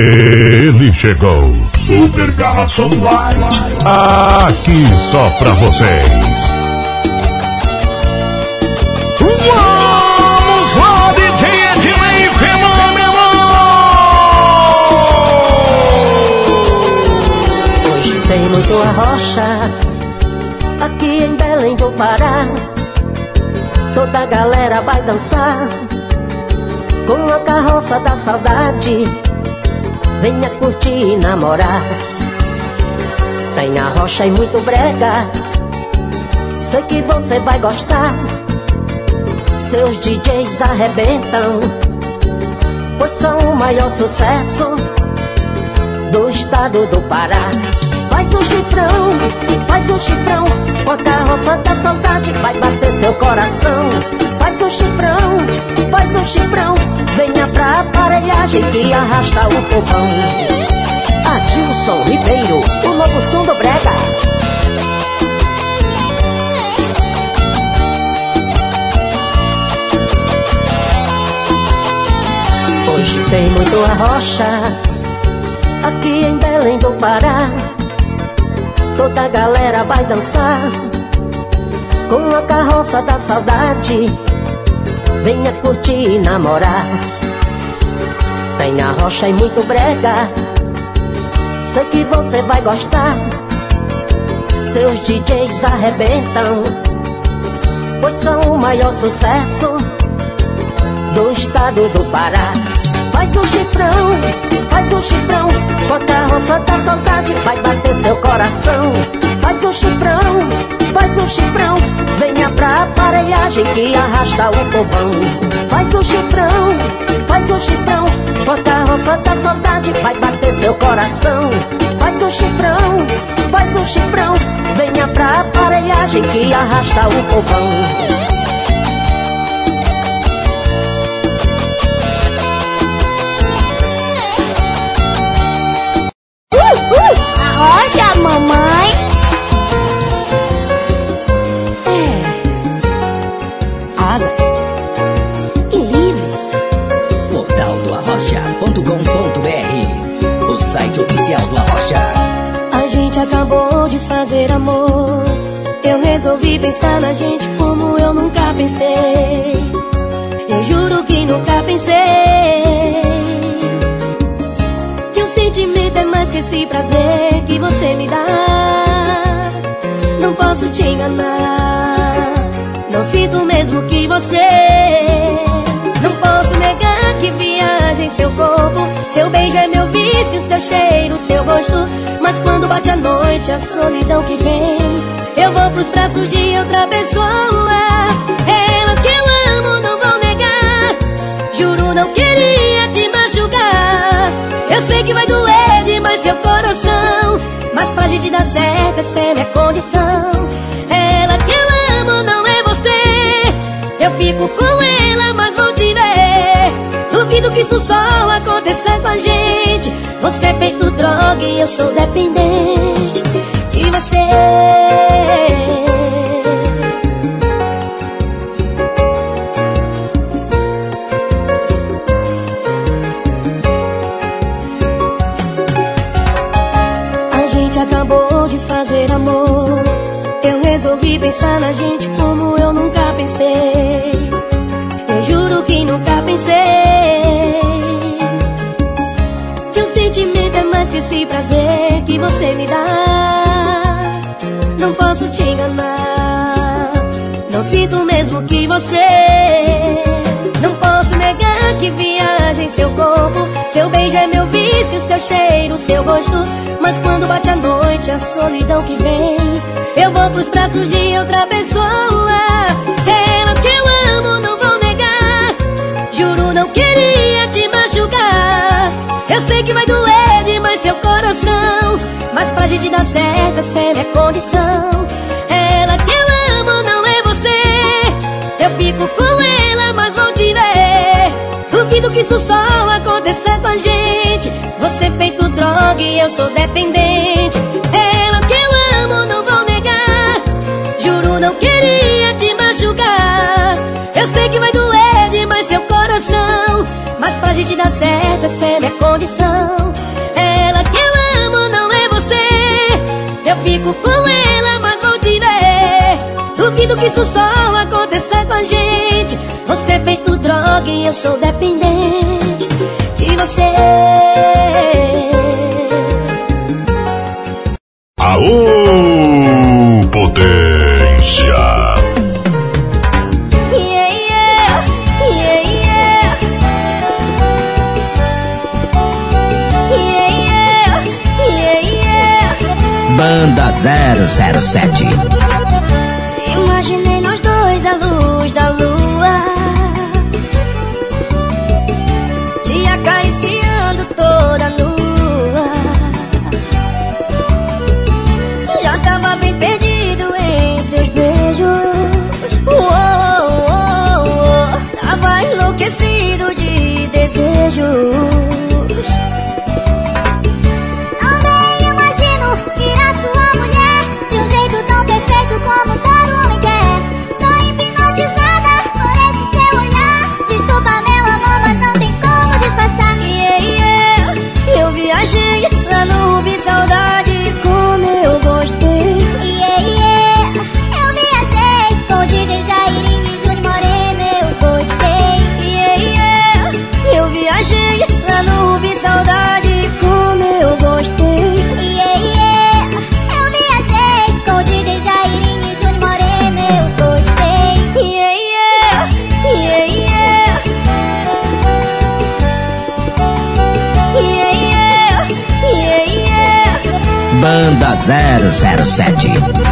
Ele chegou. Super Garração Live. Aqui só pra vocês. Vamos lá, DJ Ednei Fenômeno! Hoje tem muito arrocha Aqui em Belém do Pará Toda a galera vai dançar Com a carroça da saudade Venha curtir e namorar Tem arrocha e muito brega Sei que você vai gostar Seus DJs arrebentam Pois são o maior sucesso do estado do Pará. Faz um chifrão, faz um chifrão, com a carroça da saudade vai bater seu coração. Faz um chifrão, faz um chifrão, venha pra aparelhagem que arrasta o povão. Adilson Ribeiro, o novo som do Brega. Hoje tem muito arrocha aqui em Belém do Pará. Toda a galera vai dançar com a carroça da saudade. Venha curtir e namorar. Tem a rocha e muito brega. Sei que você vai gostar. Seus DJs arrebentam, pois são o maior sucesso do estado do Pará. Faz um chifrão, faz um chifrão, com a carroça da saudade vai bater seu coração. Faz um chifrão, faz um chifrão, venha pra aparelhagem que arrasta o povão. Faz um chifrão, faz um chifrão, com a carroça da saudade vai bater seu coração. Faz um chifrão, faz um chifrão, venha pra aparelhagem que arrasta o povão. Fazer amor. Eu resolvi pensar na gente como eu nunca pensei. Eu juro que nunca pensei. Que o sentimento é mais que esse prazer que você me dá. Não posso te enganar. Não sinto mesmo que você. Não posso negar que viaja em seu corpo. Seu beijo é meu vício, seu cheiro, seu rosto. Mas quando bate a noite, a solidão que vem, eu vou pros braços de outra pessoa. Ela que eu amo, não vou negar. Juro, não queria te machucar. Eu sei que vai doer demais seu coração. Mas pra gente dar certo, essa é minha condição. Ela que eu amo, não é você. Eu fico com ela, mas vou te ver. Duvido que isso só aconteça com a gente. Você é feito droga e eu sou dependente pensar na gente como eu nunca pensei. Eu juro que nunca pensei. Que o sentimento é mais que esse prazer que você me dá. Não posso te enganar. Não sinto mesmo que você. Não posso negar que em seu corpo. Seu beijo é meu vício, seu cheiro, seu rosto. Mas quando bate a noite, a solidão que vem, eu vou pros braços de outra pessoa. Ela que eu amo, não vou negar. Juro, não queria te machucar. Eu sei que vai doer demais seu coração. Mas pra gente dar certo, é minha Que isso só sol acontecer com a gente. Você feito droga e eu sou dependente. Ela que eu amo, não vou negar. Juro, não queria te machucar. Eu sei que vai doer demais seu coração Mas pra gente dar certo, essa é minha condição. Ela que eu amo, não é você. Eu fico com ela, mas vou te ver. Duvido que isso só acontecer com a gente. Você feito droga e eu sou dependente você. Aô, potência! Banda 007 007.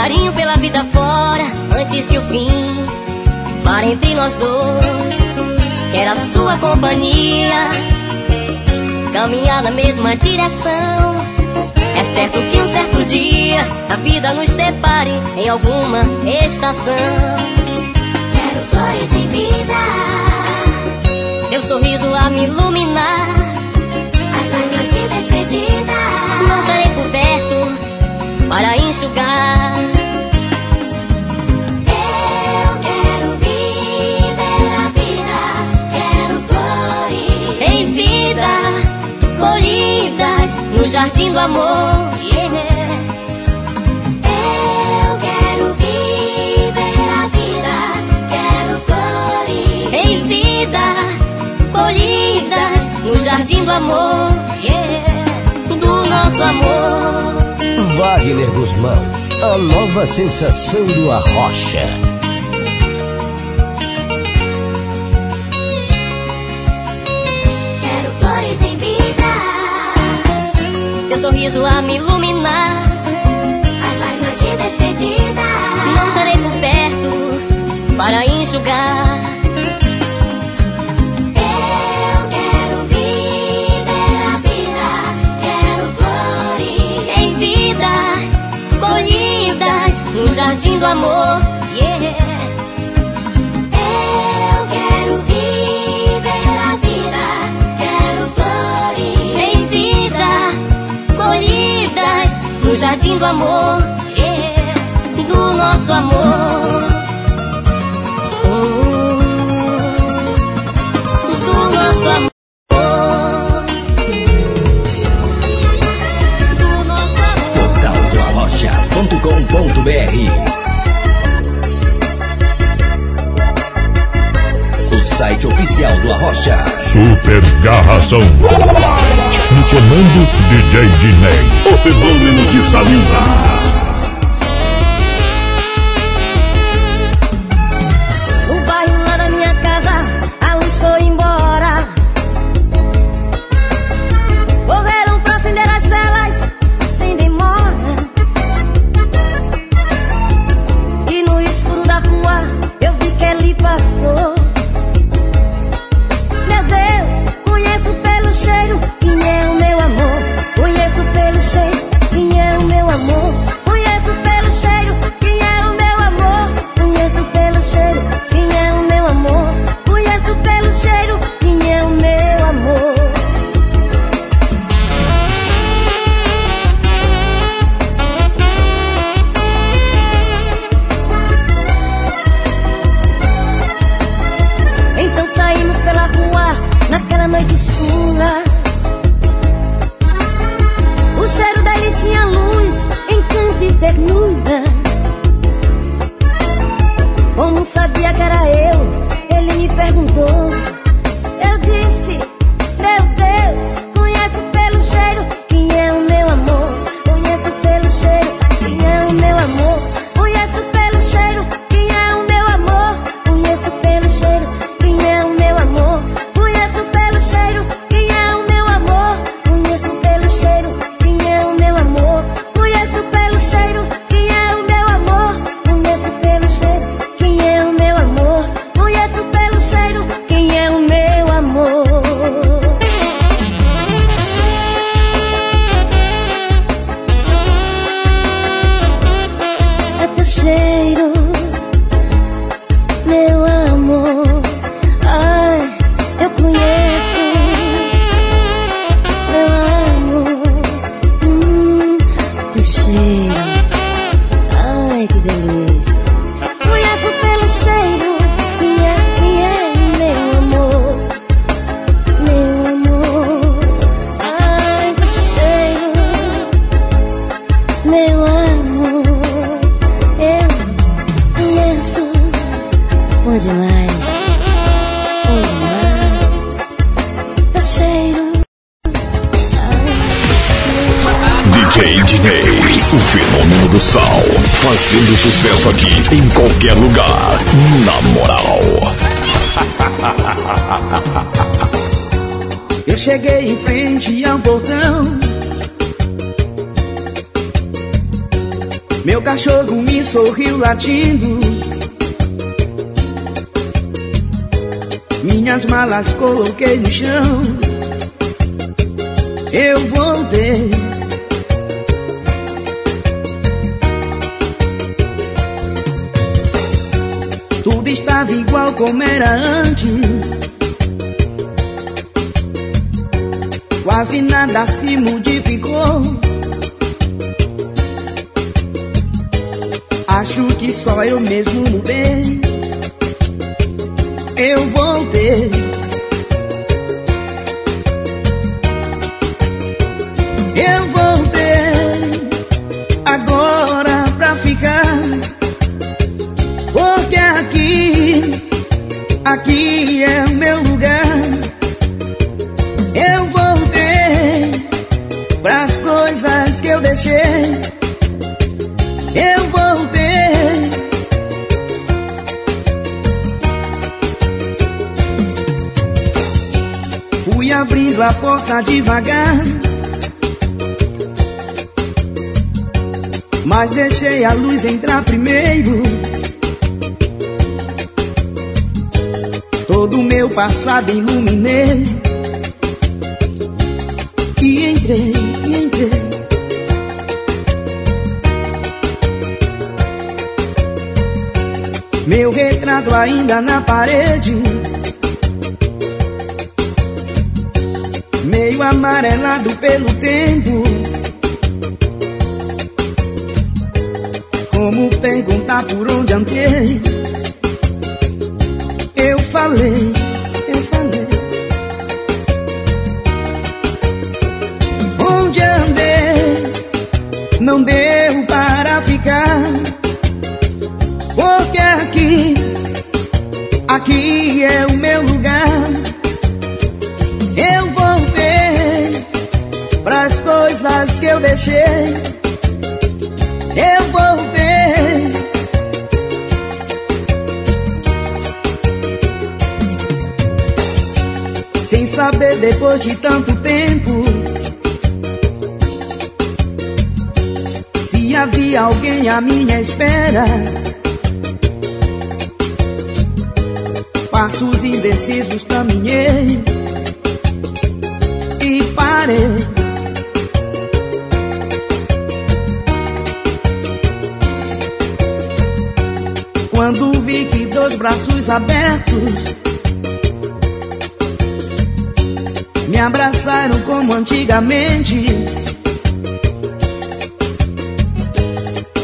carinho pela vida fora, antes que o fim para entre nós dois. Quero a sua companhia, caminhar na mesma direção. É certo que um certo dia a vida nos separe em alguma estação. Quero flores em vida, eu sorriso a me iluminar. para enxugar. Eu quero viver a vida, quero flores em vida, colhidas no jardim do amor. Eu quero viver a vida, quero flores em vida, colhidas no jardim do amor, yeah. do nosso amor. Wagner Guzmão, a nova sensação do Arrocha. Quero flores em vida, teu sorriso a me iluminar. As lágrimas de despedida, não estarei por perto para enxugar. Jardim do amor. Yeah. Eu quero viver a vida, quero flores. Tem vida, colhidas no jardim do amor, yeah. do nosso amor. www.radiofobia.com.br oficial do Arrocha. Super Garração. No comando, DJ Dinei. O fenômeno de Salinas. latindo. Minhas malas coloquei no chão. Eu voltei. Tudo estava igual como era antes. Quase nada se modificou. Acho que só eu mesmo mudei. Eu voltei passado iluminei e entrei, e entrei. Meu retrato ainda na parede, meio amarelado pelo tempo. Como perguntar por onde andei? Eu falei. Aqui é o meu lugar. Eu voltei pras coisas que eu deixei. Eu voltei. Sem saber depois de tanto tempo. Se havia alguém à minha espera. Passos indecisos caminhei e parei. Quando vi que dois braços abertos me abraçaram como antigamente.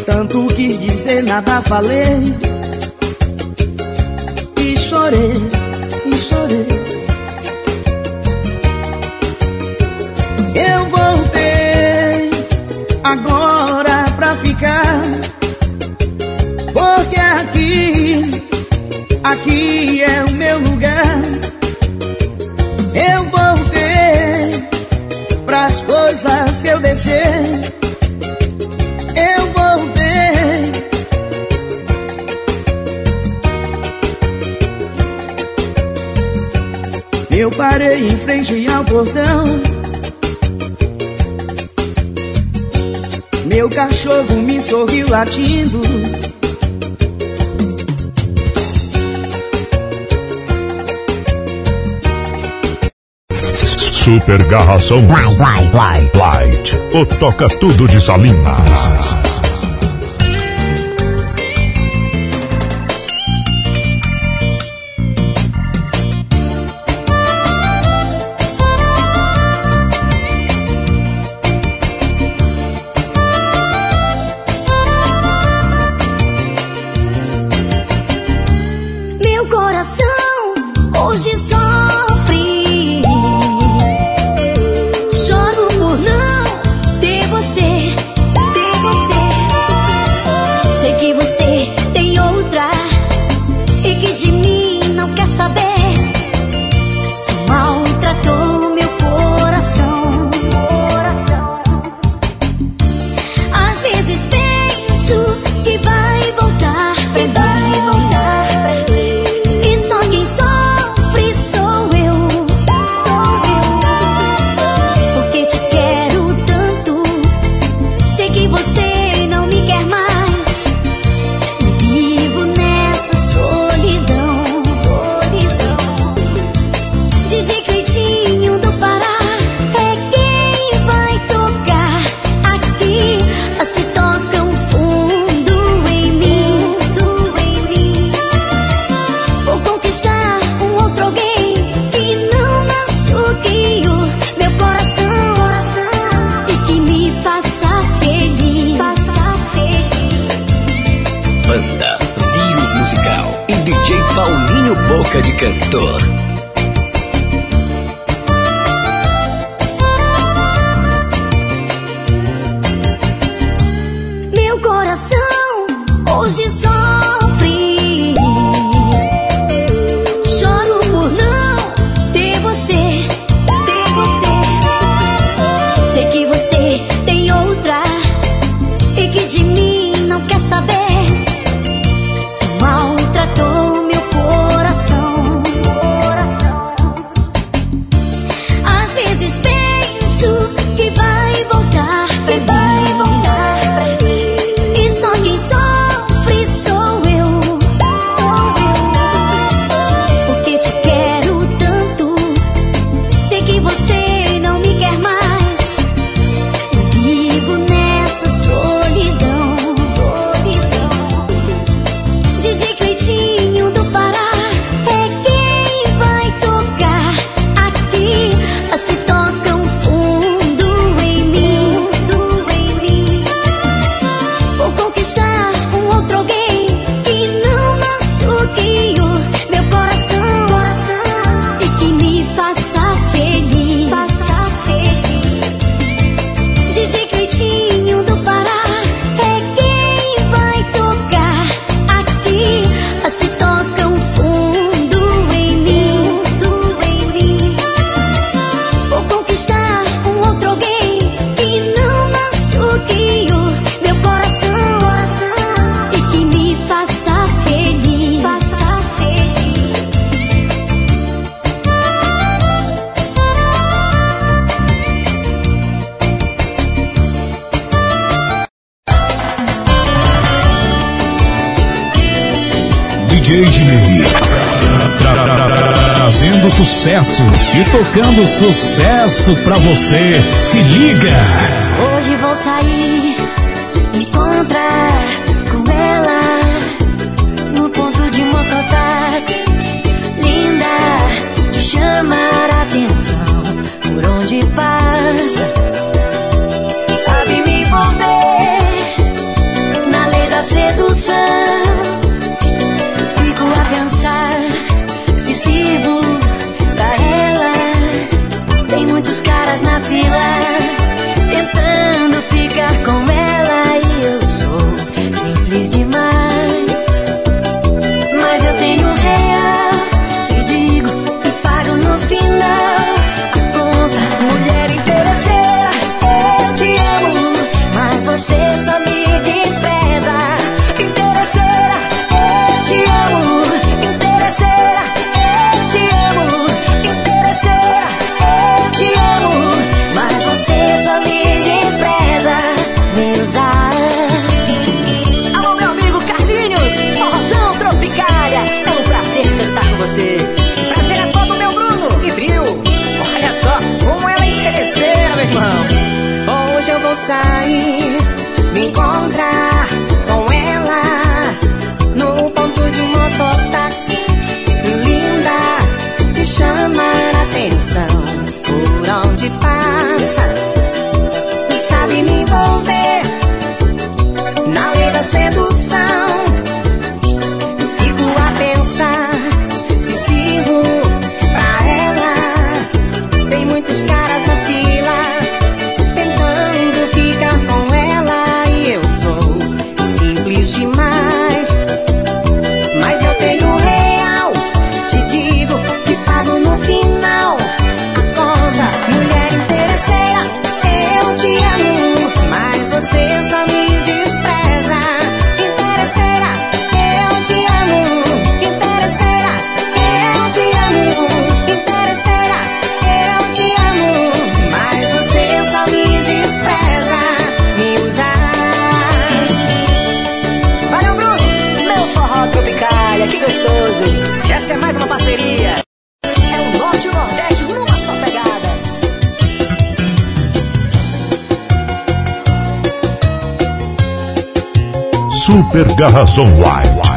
Tanto quis dizer, nada falei chorei, frente ao portão. Meu cachorro me sorriu latindo. Super Garração Light, light, light. Light. O toca tudo de Salinas. DJ Dinegui. Trazendo sucesso e tocando sucesso pra você. Se liga! Hoje vou sair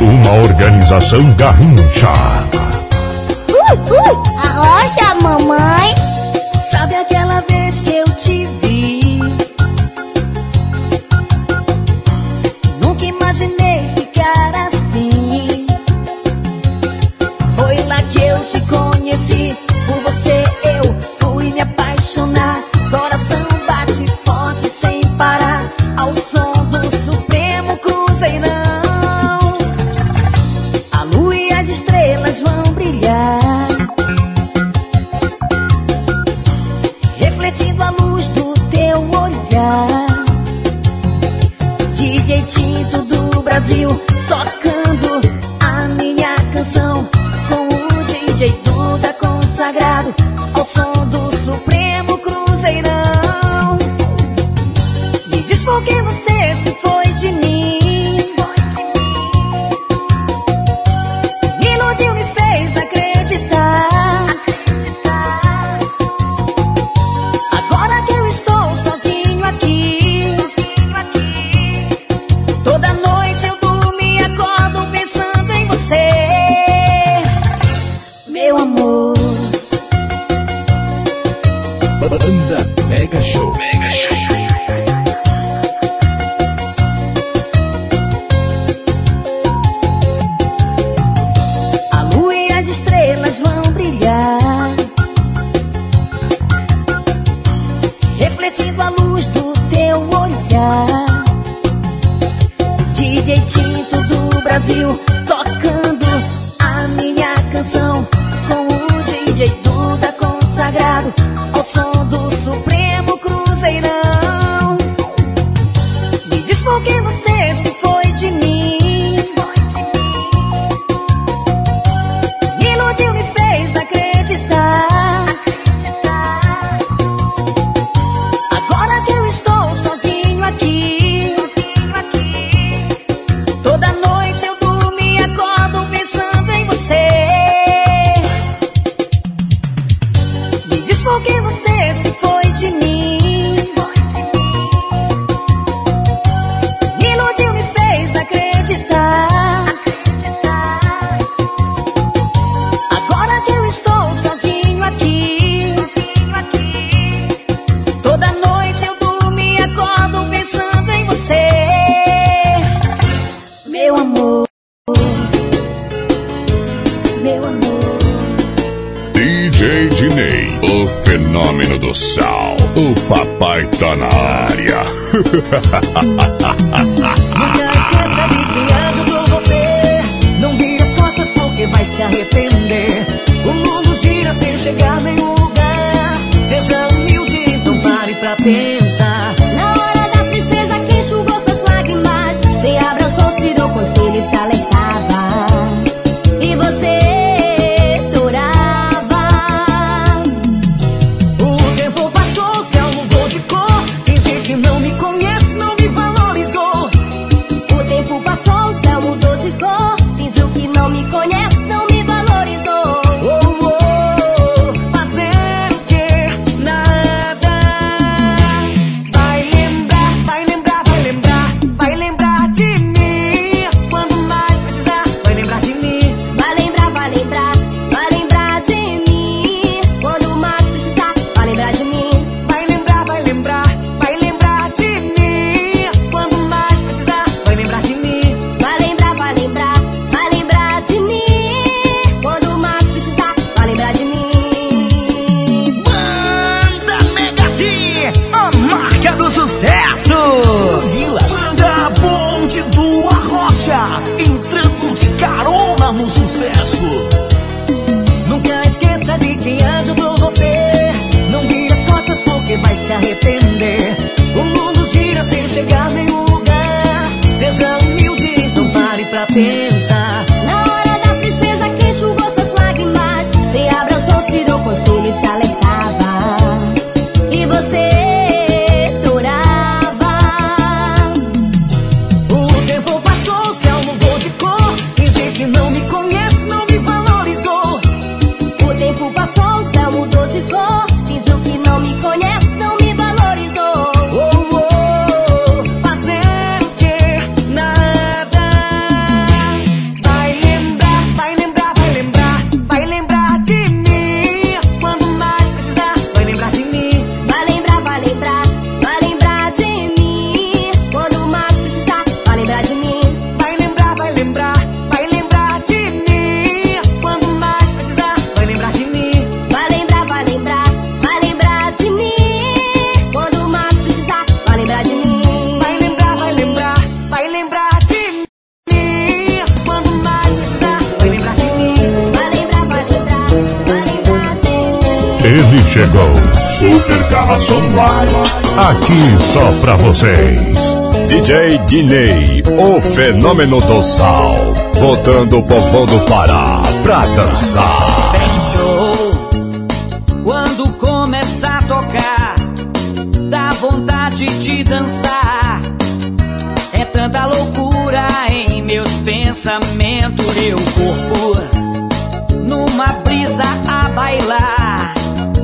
Uma organização garrincha. DJ Tinto do Brasil tocando a minha canção com o DJ Duda consagrado ao som do Supremo. 哈哈哈哈哈哈 Dinei, o fenômeno do sal. Botando o povão do Pará pra dançar. Tem show. Quando começa a tocar, dá vontade de dançar. É tanta loucura em meus pensamentos. Meu corpo numa brisa a bailar.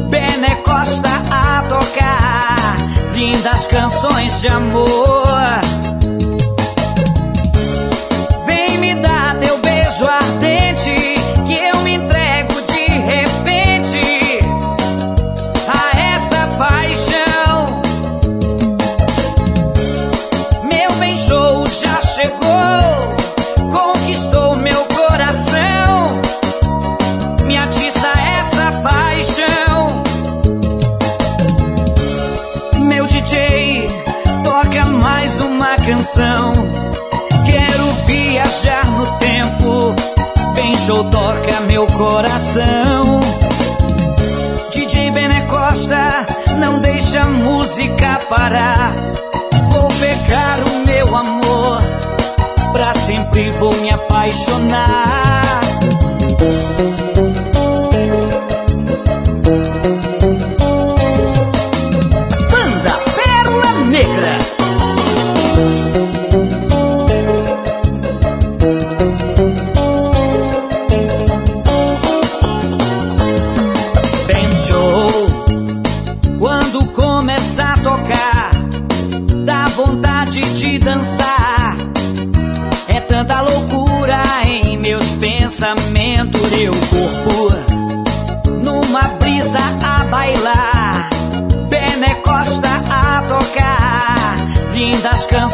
Benecosta a tocar. Lindas canções de amor. show toca meu coração. DJ Bené Costa, não deixa a música parar. Vou pegar o meu amor, pra sempre vou me apaixonar.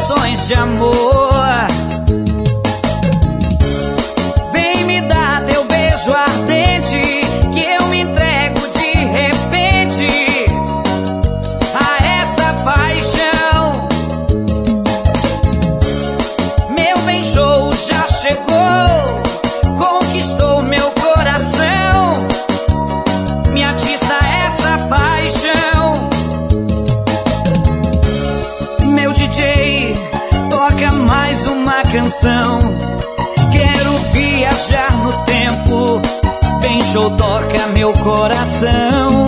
canções de amor. atenção. Quero viajar no tempo, bem show toca meu coração.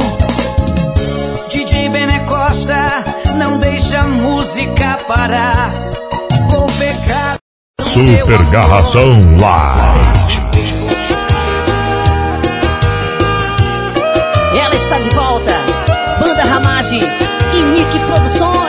DJ Bené Costa, não deixa a música parar. Vou pecar. Super Garração Light. Ela está de volta. Banda Ramage e Nick Produções.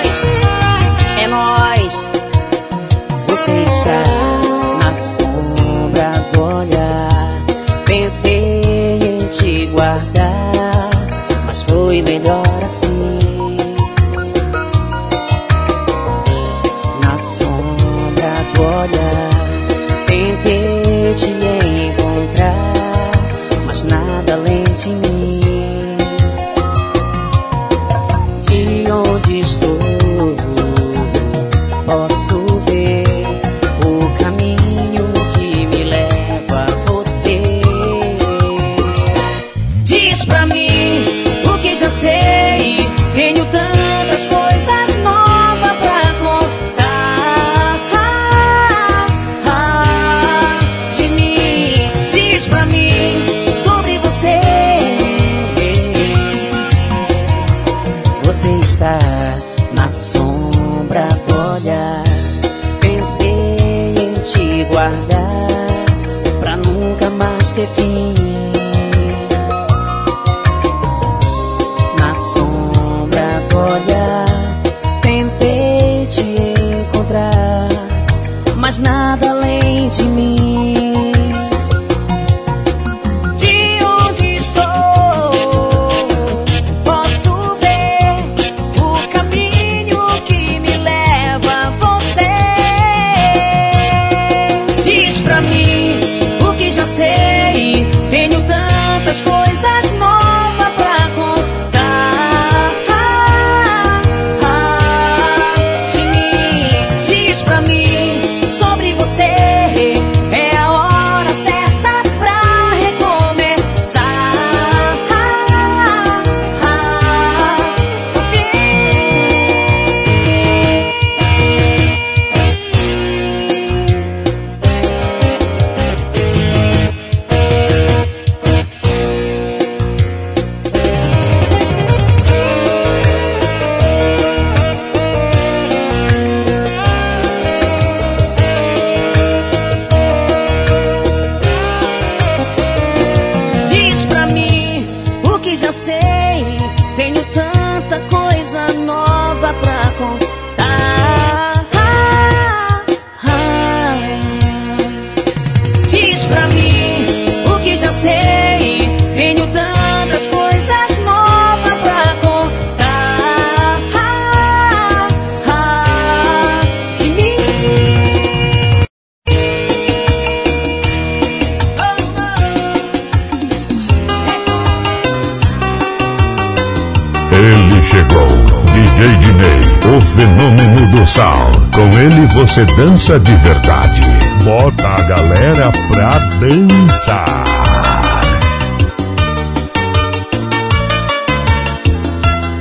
dança de verdade. Bota a galera pra dançar.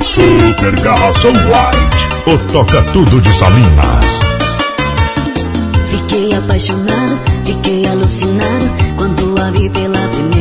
Super Garração Light, o toca tudo de Salinas. Fiquei apaixonado, fiquei alucinado quando a vi pela primeira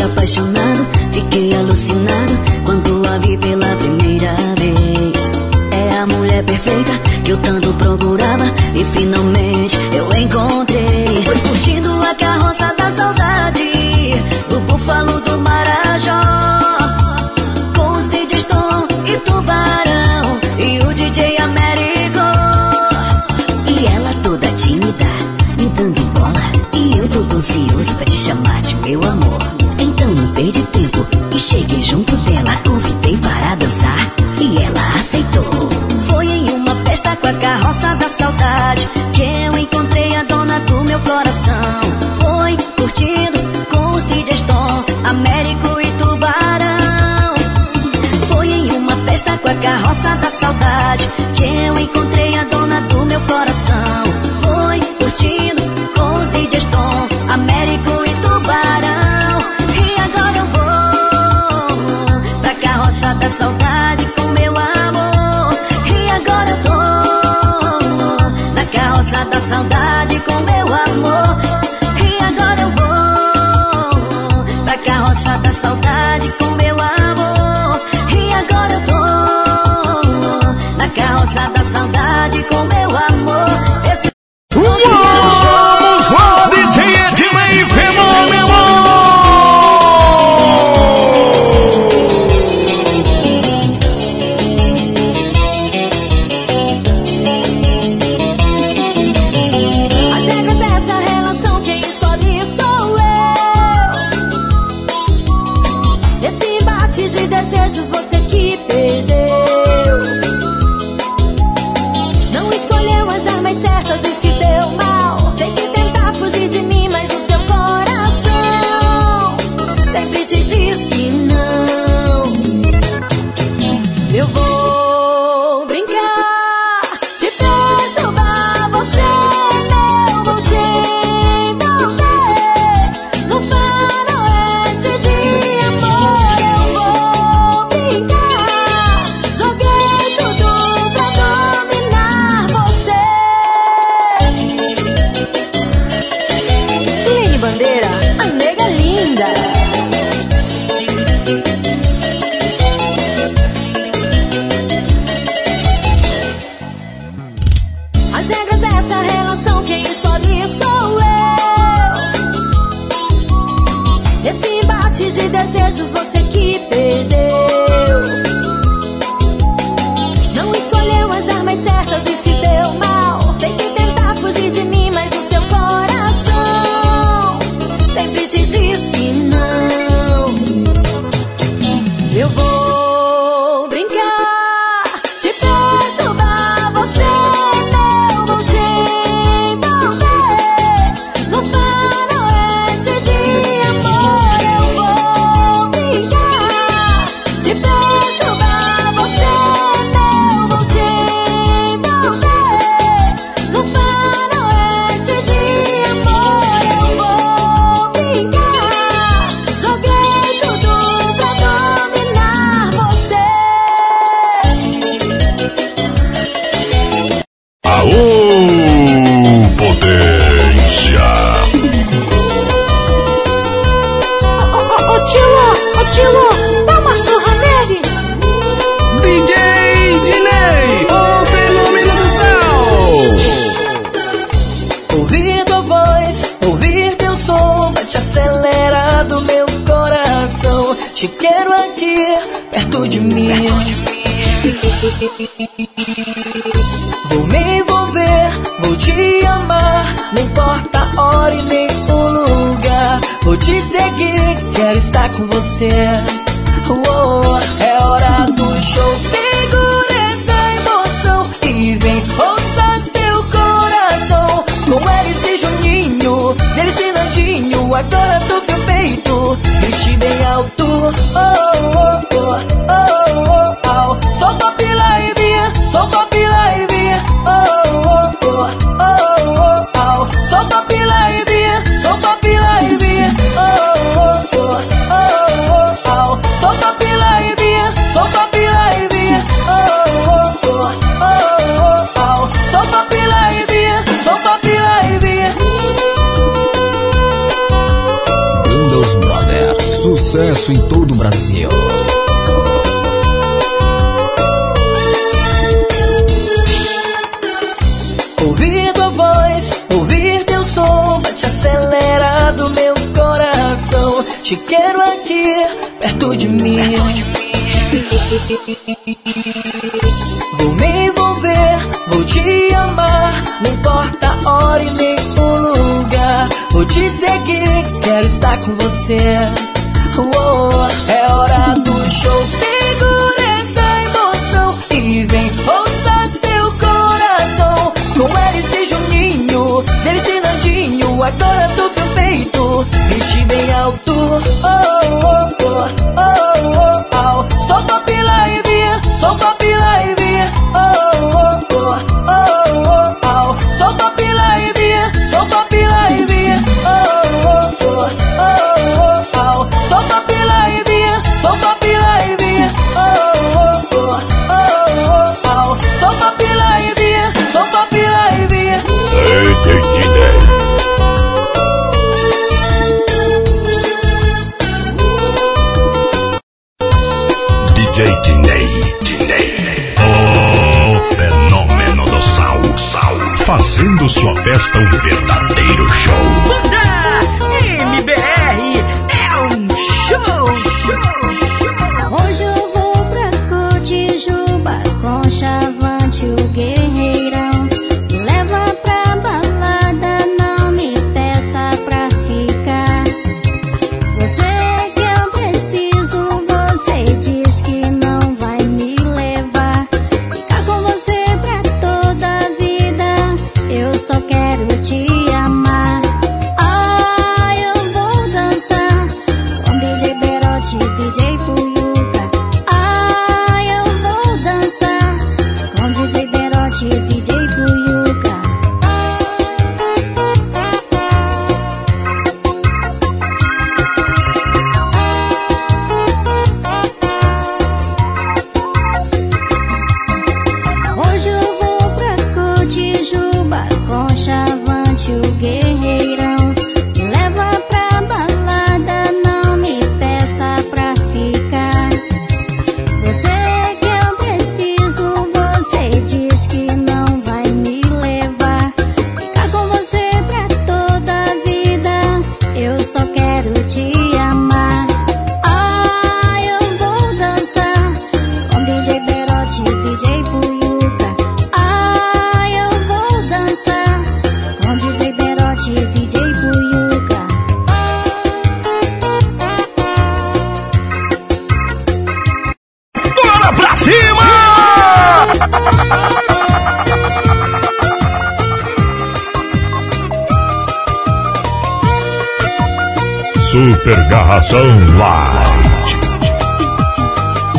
fiquei apaixonado, fiquei alucinado quando a vi pela primeira vez. É a mulher perfeita que eu tanto procuro. saudade. Quem fugir de mim, mas o seu coração sempre te diz que não. Yeah. Vou me envolver, vou te amar, não importa a hora e nem o lugar. Vou te seguir, quero estar com você.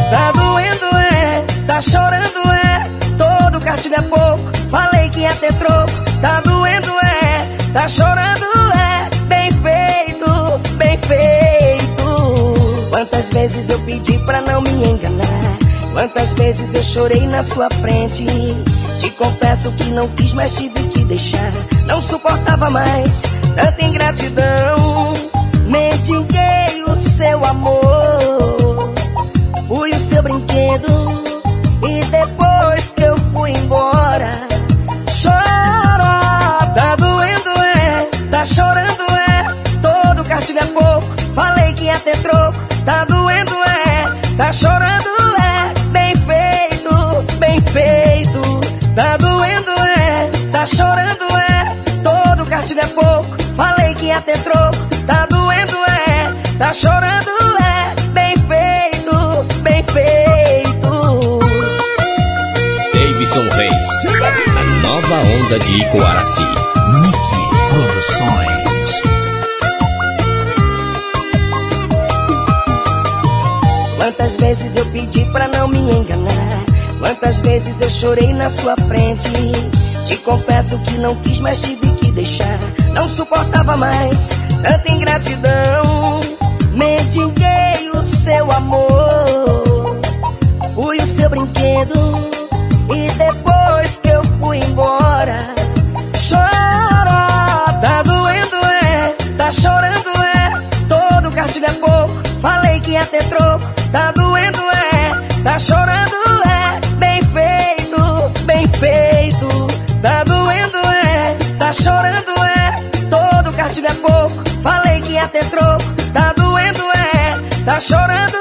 Tá doendo, é, tá chorando, é, todo castigo é pouco, falei que ia ter troco. Tá doendo, é, tá chorando, é, bem feito, bem feito. Quantas vezes eu pedi pra não me enganar, quantas vezes eu chorei na sua frente. Te confesso que não quis, mas tive que deixar. Não suportava mais tanta ingratidão. Distinguei o seu amor. Fui o seu brinquedo E depois que eu fui embora Chora, tá doendo é Tá chorando é. Todo castigo é pouco Falei que ia ter troco. Tá doendo é Tá chorando é. Bem feito, bem feito Tá doendo é Tá chorando tá chorando é, bem feito, bem feito. Davidson Reis, a nova onda de Coaraci. Nick Produções. Quantas vezes eu pedi pra não me enganar? Quantas vezes eu chorei na sua frente? Te confesso que não quis, mas tive que deixar. Não suportava mais tanta ingratidão. Mendiguei o seu amor. Fui o seu brinquedo. E depois que eu fui embora, chora. Tá doendo, é. Tá chorando, é. Todo castigo é pouco. Falei que ia ter troco. Tá doendo, é. Tá chorando, Tá chorando,